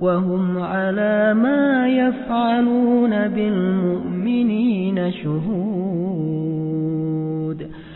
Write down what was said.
وهم على ما يفعلون بالمؤمنين شهود.